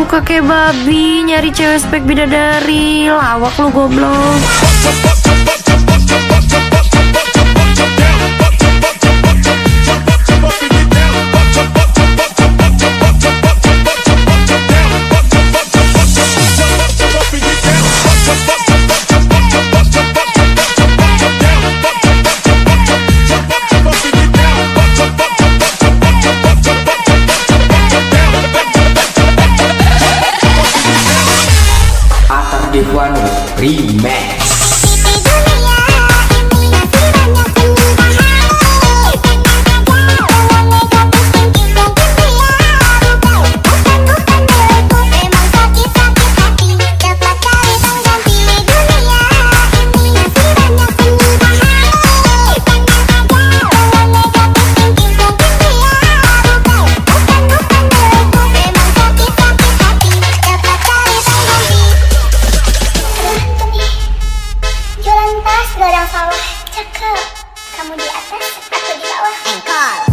Aku kakek babi nyari cewek spek bidadari. Lawak lu goblok Remix Cakap kamu di atas atau di bawah? Engkau.